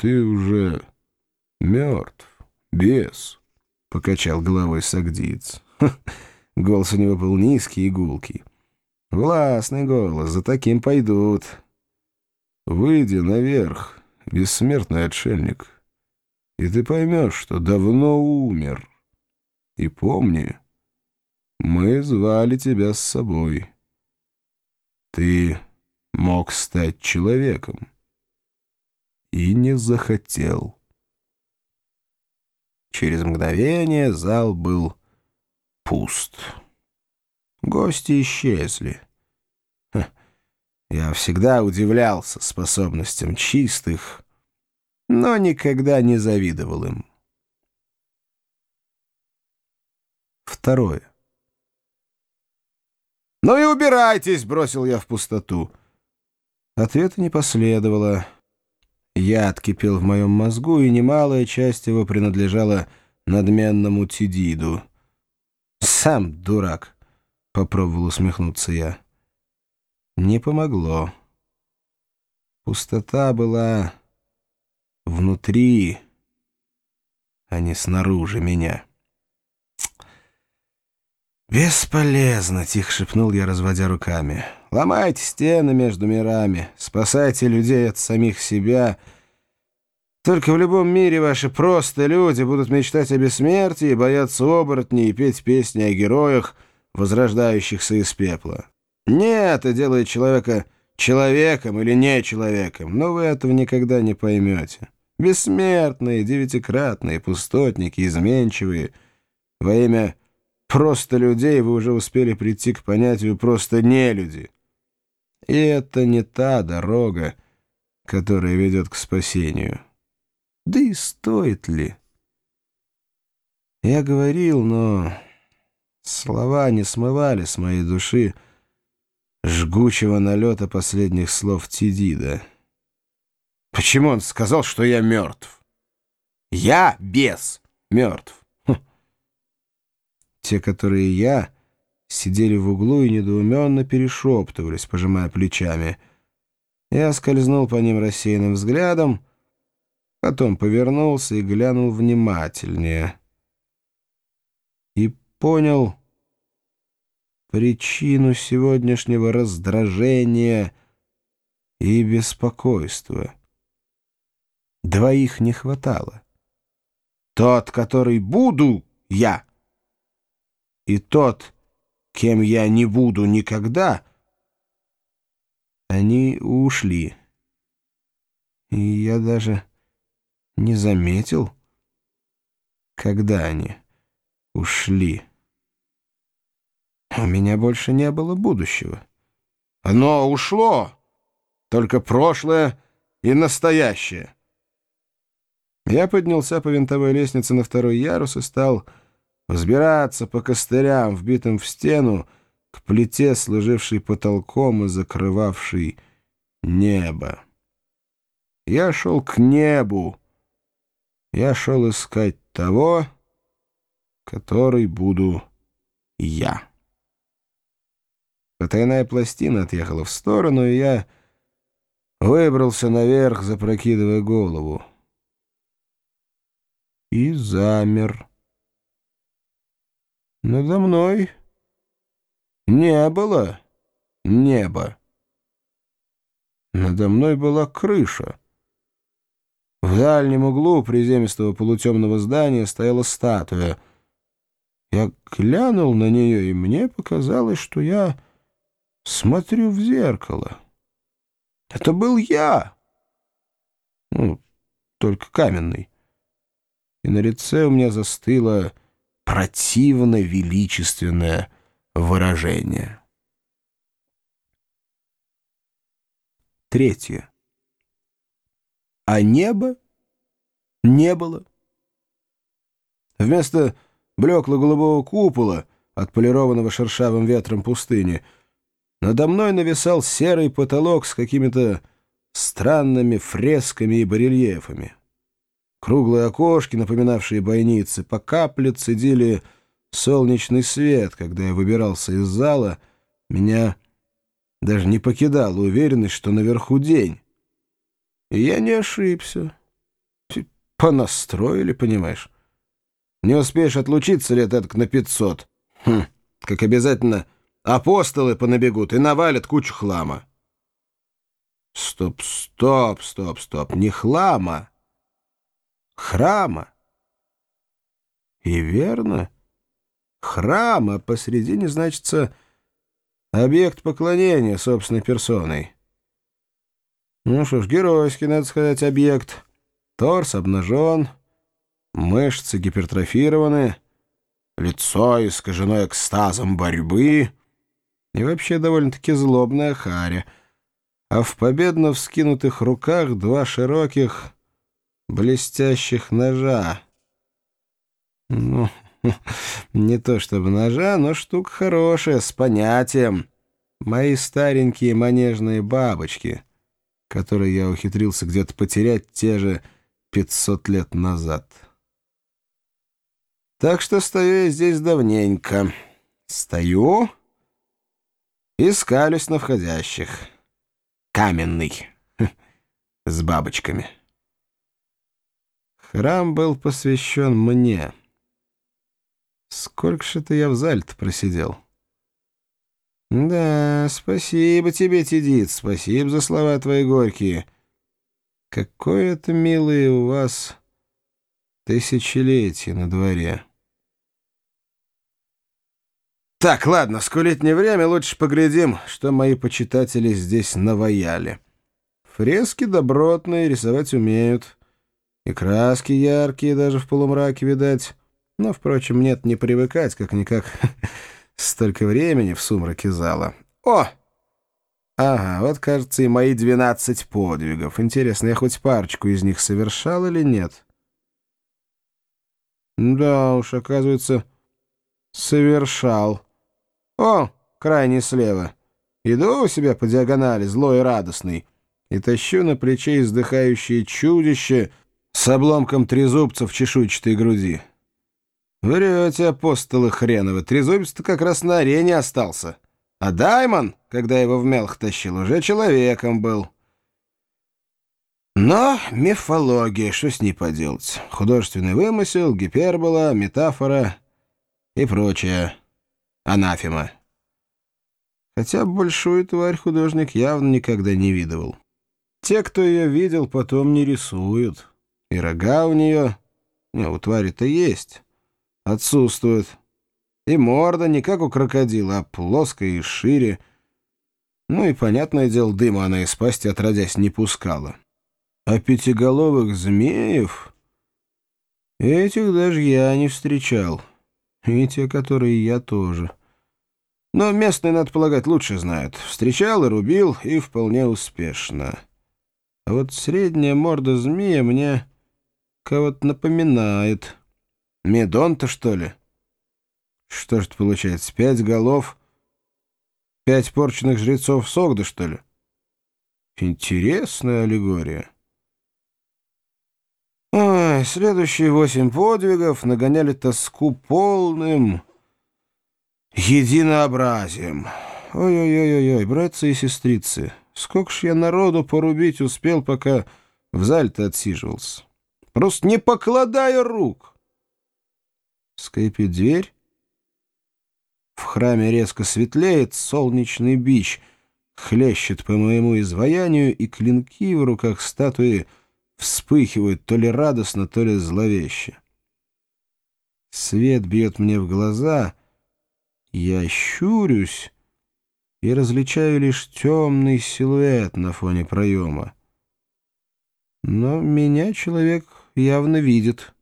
ты уже мертв, бес, — покачал головой сагдиец. Голос у него был низкий и гулкий. Властный голос, за таким пойдут. Выйди наверх, бессмертный отшельник, и ты поймешь, что давно умер. И помни, мы звали тебя с собой. Ты мог стать человеком и не захотел. Через мгновение зал был пуст. Гости исчезли. Ха, я всегда удивлялся способностям чистых, но никогда не завидовал им. Второе. «Ну и убирайтесь!» — бросил я в пустоту. Ответа не последовало. Яд кипел в моем мозгу, и немалая часть его принадлежала надменному Тидиду. «Сам дурак!» — попробовал усмехнуться я. Не помогло. Пустота была внутри, а не снаружи меня. «Бесполезно!» — тихо шепнул я, разводя руками. «Ломайте стены между мирами, спасайте людей от самих себя. Только в любом мире ваши просто люди будут мечтать о бессмертии, бояться оборотней и петь песни о героях, возрождающихся из пепла. Нет, это делает человека человеком или не человеком, но вы этого никогда не поймете. Бессмертные, девятикратные, пустотники, изменчивые. Во имя просто людей вы уже успели прийти к понятию «просто не люди». И это не та дорога, которая ведет к спасению. Да и стоит ли? Я говорил, но слова не смывали с моей души жгучего налета последних слов Тидида. Почему он сказал, что я мертв? Я без мертв. Те, которые я, сидели в углу и недоуменно перешептывались, пожимая плечами. Я скользнул по ним рассеянным взглядом, потом повернулся и глянул внимательнее. И понял причину сегодняшнего раздражения и беспокойства. Двоих не хватало. Тот, который буду я — и тот, кем я не буду никогда, они ушли. И я даже не заметил, когда они ушли. У меня больше не было будущего. Оно ушло, только прошлое и настоящее. Я поднялся по винтовой лестнице на второй ярус и стал взбираться по костырям, вбитым в стену, к плите, служившей потолком и закрывавшей небо. Я шел к небу. Я шел искать того, который буду я. Потайная пластина отъехала в сторону, и я выбрался наверх, запрокидывая голову. И замер. Надо мной не было неба. Надо мной была крыша. В дальнем углу приземистого полутемного здания стояла статуя. Я глянул на нее, и мне показалось, что я смотрю в зеркало. Это был я. Ну, только каменный. И на лице у меня застыло противно величественное выражение. Третье. А небо не было. Вместо блекло-голубого купола, отполированного шершавым ветром пустыни, надо мной нависал серый потолок с какими-то странными фресками и барельефами. Круглые окошки, напоминавшие бойницы, по капле цедили солнечный свет. Когда я выбирался из зала, меня даже не покидала уверенность, что наверху день. И я не ошибся. Понастроили, понимаешь? Не успеешь отлучиться лет так на пятьсот. Хм, как обязательно апостолы понабегут и навалят кучу хлама. Стоп, стоп, стоп, стоп. Не хлама, храма. И верно, храма посредине значится объект поклонения собственной персоной. Ну что ж, геройский, надо сказать, объект. Торс обнажен, мышцы гипертрофированы, лицо искажено экстазом борьбы и вообще довольно-таки злобная харя. А в победно вскинутых руках два широких блестящих ножа. Ну, не то чтобы ножа, но штука хорошая, с понятием. Мои старенькие манежные бабочки, которые я ухитрился где-то потерять те же пятьсот лет назад. Так что стою я здесь давненько. Стою и скалюсь на входящих. Каменный, с бабочками. Храм был посвящен мне. Сколько же это я в зале-то просидел? Да, спасибо тебе, Тидит, спасибо за слова твои горькие. Какое это, милые, у вас тысячелетие на дворе. Так, ладно, скулить не время, лучше поглядим, что мои почитатели здесь наваяли. Фрески добротные, рисовать умеют. И краски яркие, даже в полумраке видать. Но, впрочем, нет, не привыкать, как-никак столько времени в сумраке зала. О! Ага, вот, кажется, и мои двенадцать подвигов. Интересно, я хоть парочку из них совершал или нет? Да уж, оказывается, совершал. О, крайне слева. Иду у себя по диагонали, злой и радостный, и тащу на плече издыхающее чудище с обломком трезубца в чешуйчатой груди. Врете, апостолы хреновы, трезубец-то как раз на арене остался. А Даймон, когда его в мелх тащил, уже человеком был. Но мифология, что с ней поделать? Художественный вымысел, гипербола, метафора и прочее анафема. Хотя большую тварь художник явно никогда не видывал. Те, кто ее видел, потом не рисуют. И рога у нее... Не, у твари-то есть. Отсутствуют. И морда не как у крокодила, а плоская и шире. Ну и, понятное дело, дыма она из пасти отродясь не пускала. А пятиголовых змеев... Этих даже я не встречал. И те, которые я тоже. Но местные, надо полагать, лучше знают. Встречал и рубил, и вполне успешно. А вот средняя морда змея мне кого-то напоминает. Медон-то, что ли? Что ж это получается, пять голов, пять порченных жрецов Согда, что ли? Интересная аллегория. Ой, следующие восемь подвигов нагоняли тоску полным единообразием. Ой-ой-ой-ой, братцы и сестрицы, сколько ж я народу порубить успел, пока в зале-то отсиживался. Просто не покладая рук. Скрипит дверь. В храме резко светлеет солнечный бич, хлещет по моему изваянию, и клинки в руках статуи вспыхивают то ли радостно, то ли зловеще. Свет бьет мне в глаза — я щурюсь и различаю лишь темный силуэт на фоне проема. Но меня человек явно видит.